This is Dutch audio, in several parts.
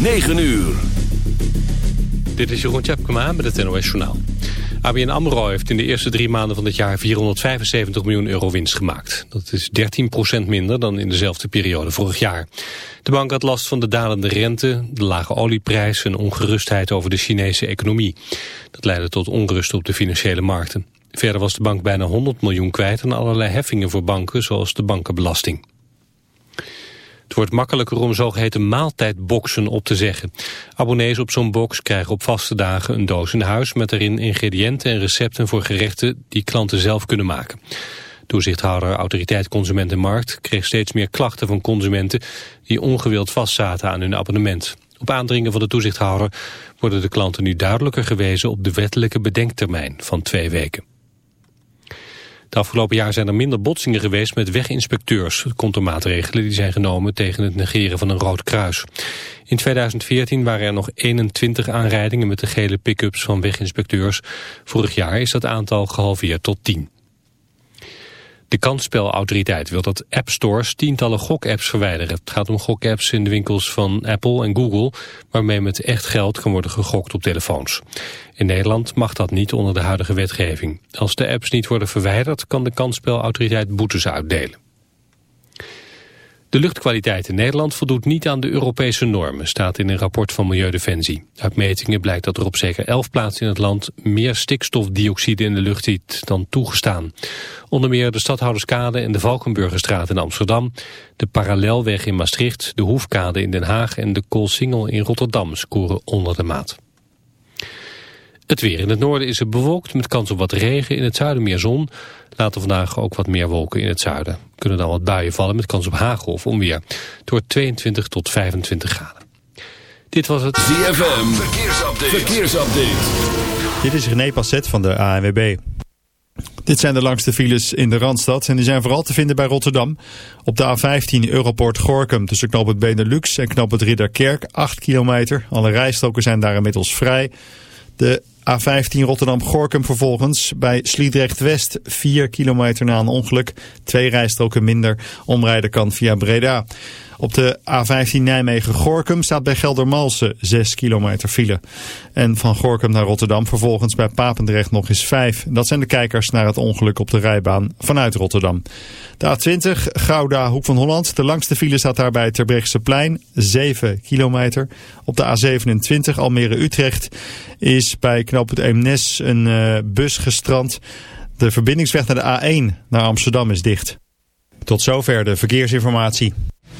9 uur. Dit is Jeroen Tjepkema met het NOS Journaal. ABN AMRO heeft in de eerste drie maanden van het jaar 475 miljoen euro winst gemaakt. Dat is 13% minder dan in dezelfde periode vorig jaar. De bank had last van de dalende rente, de lage olieprijs en ongerustheid over de Chinese economie. Dat leidde tot onrust op de financiële markten. Verder was de bank bijna 100 miljoen kwijt aan allerlei heffingen voor banken, zoals de bankenbelasting. Het wordt makkelijker om zogeheten maaltijdboxen op te zeggen. Abonnees op zo'n box krijgen op vaste dagen een doos in huis... met erin ingrediënten en recepten voor gerechten die klanten zelf kunnen maken. Toezichthouder Autoriteit Consument en Markt kreeg steeds meer klachten van consumenten... die ongewild vastzaten aan hun abonnement. Op aandringen van de toezichthouder worden de klanten nu duidelijker gewezen... op de wettelijke bedenktermijn van twee weken. Het afgelopen jaar zijn er minder botsingen geweest met weginspecteurs. Het komt door maatregelen die zijn genomen tegen het negeren van een rood kruis. In 2014 waren er nog 21 aanrijdingen met de gele pick-ups van weginspecteurs. Vorig jaar is dat aantal gehalveerd tot 10. De kansspelautoriteit wil dat appstores tientallen gokapps verwijderen. Het gaat om gokapps in de winkels van Apple en Google... waarmee met echt geld kan worden gegokt op telefoons. In Nederland mag dat niet onder de huidige wetgeving. Als de apps niet worden verwijderd... kan de kansspelautoriteit boetes uitdelen. De luchtkwaliteit in Nederland voldoet niet aan de Europese normen, staat in een rapport van Milieudefensie. Uit metingen blijkt dat er op zeker elf plaatsen in het land meer stikstofdioxide in de lucht zit dan toegestaan. Onder meer de Stadhouderskade en de Valkenburgerstraat in Amsterdam, de Parallelweg in Maastricht, de Hoefkade in Den Haag en de Koolsingel in Rotterdam scoren onder de maat. Het weer in het noorden is het bewolkt met kans op wat regen. In het zuiden meer zon. Later vandaag ook wat meer wolken in het zuiden. Kunnen dan wat buien vallen met kans op hagel of onweer. Wordt 22 tot 25 graden. Dit was het ZFM. Verkeersupdate. Verkeersupdate. Dit is René Passet van de ANWB. Dit zijn de langste files in de Randstad en die zijn vooral te vinden bij Rotterdam. Op de A15 Europort Gorkum tussen knop het Benelux en knop het Ridderkerk 8 kilometer. Alle rijstroken zijn daar inmiddels vrij. De A15 Rotterdam-Gorkum vervolgens bij Sliedrecht-West 4 kilometer na een ongeluk. Twee rijstroken minder. Omrijden kan via Breda. Op de A15 Nijmegen-Gorkum staat bij Geldermalsen 6 kilometer file. En van Gorkum naar Rotterdam vervolgens bij Papendrecht nog eens 5. Dat zijn de kijkers naar het ongeluk op de rijbaan vanuit Rotterdam. De A20 Gouda Hoek van Holland. De langste file staat daar bij plein 7 kilometer. Op de A27 Almere-Utrecht is bij knoop het Eemnes een uh, bus gestrand. De verbindingsweg naar de A1 naar Amsterdam is dicht. Tot zover de verkeersinformatie.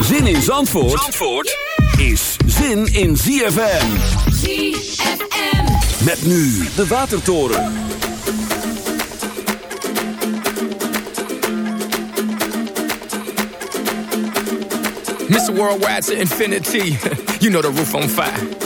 Zin in Zandvoort, Zandvoort is zin in ZFM. ZFM. Met nu de Watertoren. Mr. Worldwide to infinity. you know the roof on fire.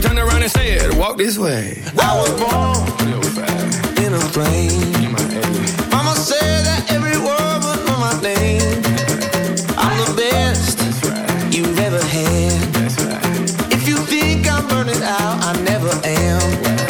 She turned around and said, Walk this way. I was born in a plane. Mama said that every word was on my name. I'm the best you've ever had. If you think I'm burning out, I never am.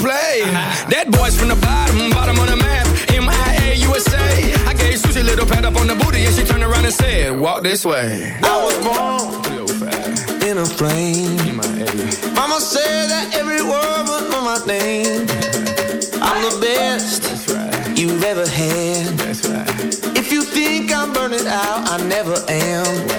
pat up on the booty and she turned around and said, Walk this way. I was born in a plane. Mama said that every word was on my name. I'm the best you've ever had. Right. If you think I'm burning out, I never am.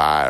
five.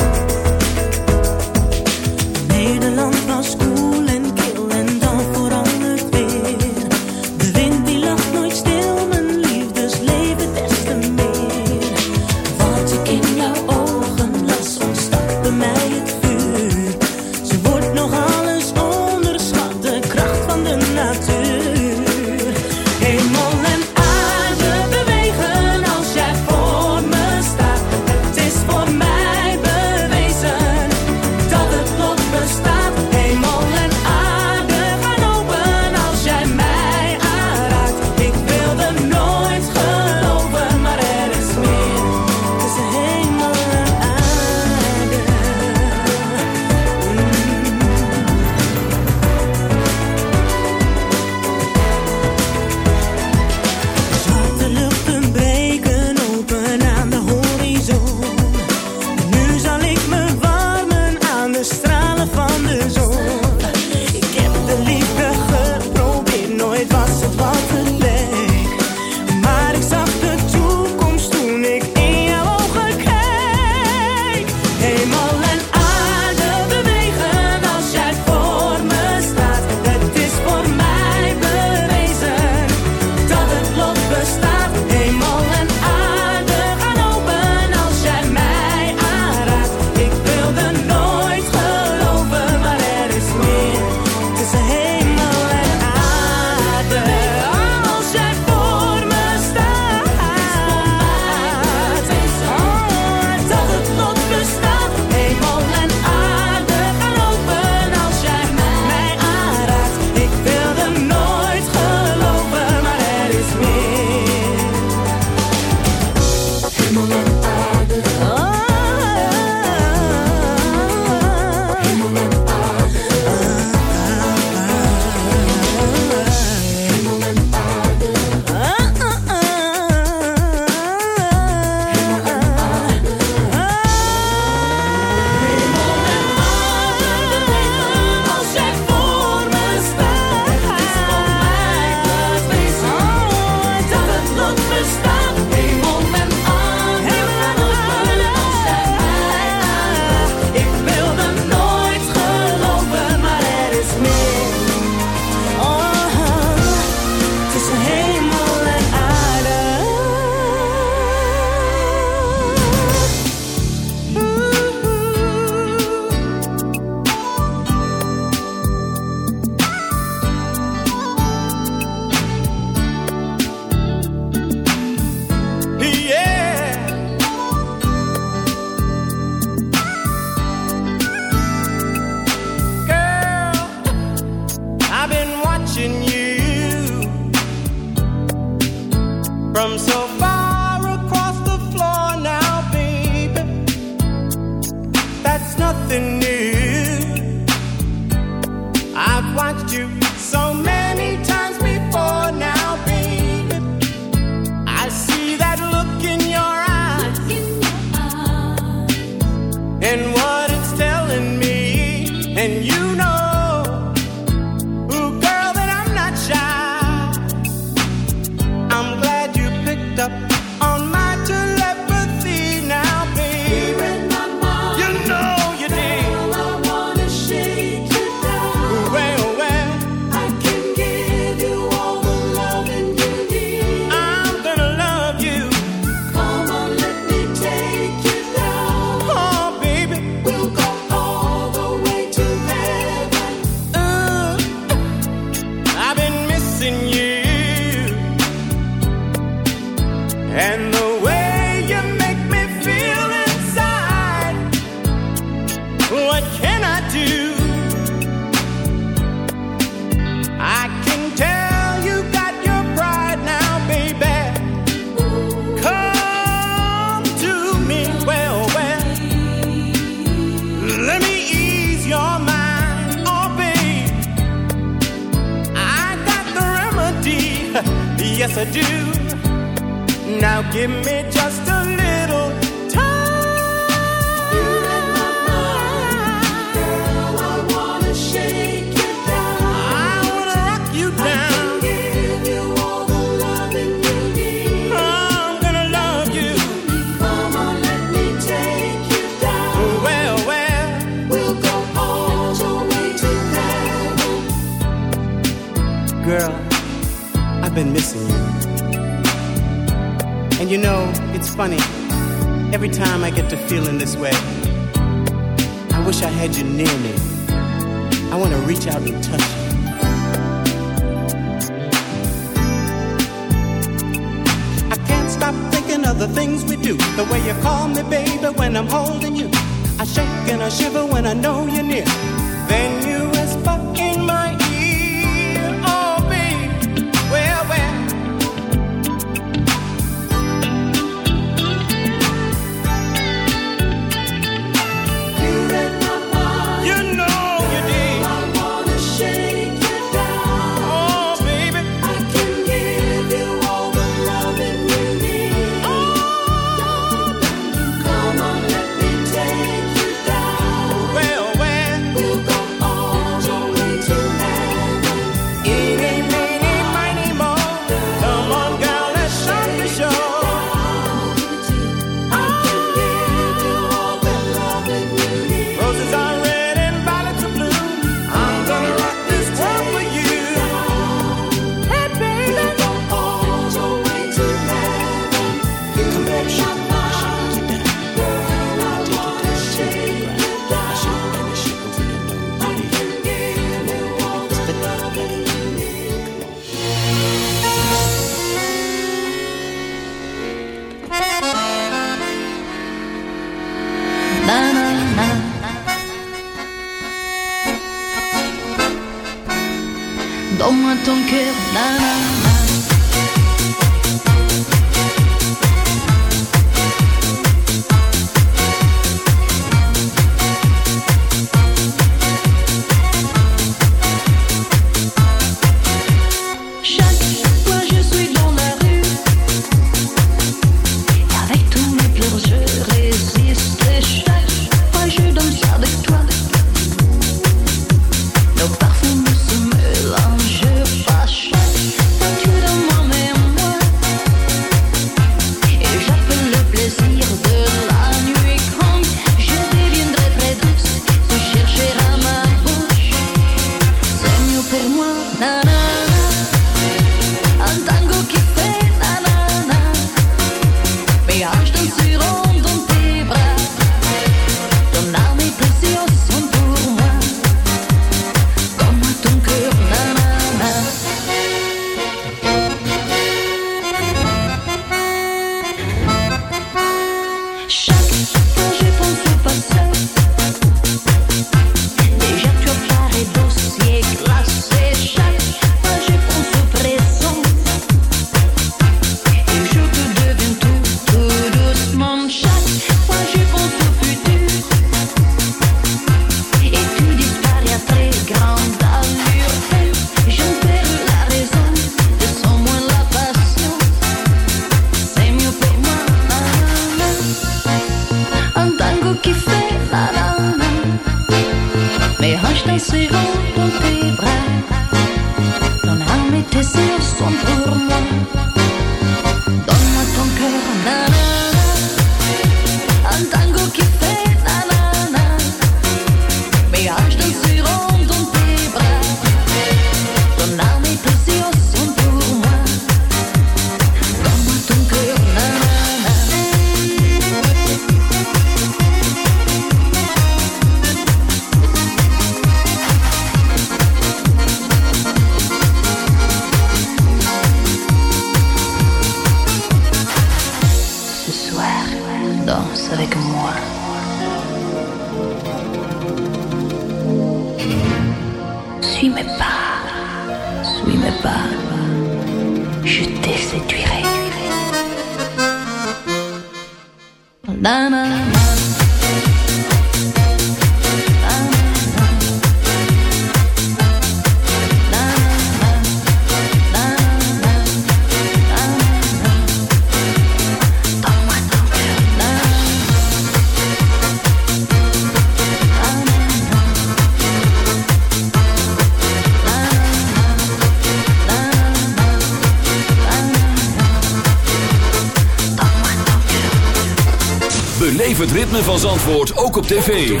ritme van Zandvoort ook op tv.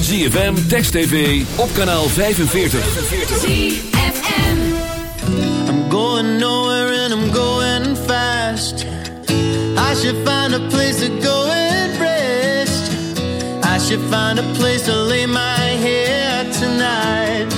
ZFM, Text TV, op kanaal 45. ZFM I'm going nowhere and I'm going fast. I should find a place to go and rest. I should find a place to lay my head tonight.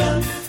Revolution.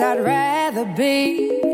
I'd rather be.